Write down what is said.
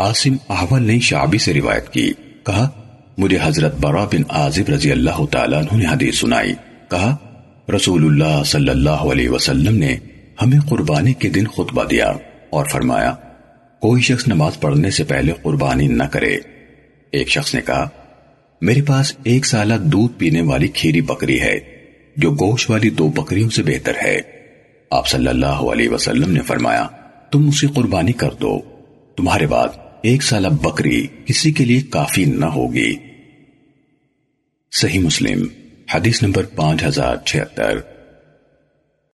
عاصم احول نے شعبی سے روایت کی۔ کہا، مجھے حضرت برا بن عازب رضی اللہ تعالیٰ عنہ نے حدیث سنائی۔ کہا، رسول اللہ صلی اللہ علیہ وسلم نے ہمیں قربانی کے دن خطبہ دیا اور فرمایا، کوئی شخص نماز پڑھنے سے پہلے قربانی نہ کرے۔ ایک شخص نے کہا، میرے پاس ایک سالہ دودھ پینے والی کھیری بکری ہے، جو گوشت والی دو بکریوں سے بہتر ہے۔ آپ صلی اللہ علیہ وسلم نے فرمایا، تم اسے قربانی کر دو تمہارے بعد ایک سالہ بکری کسی کے لیے کافی نہ ہوگی۔ صحیح مسلم، حدیث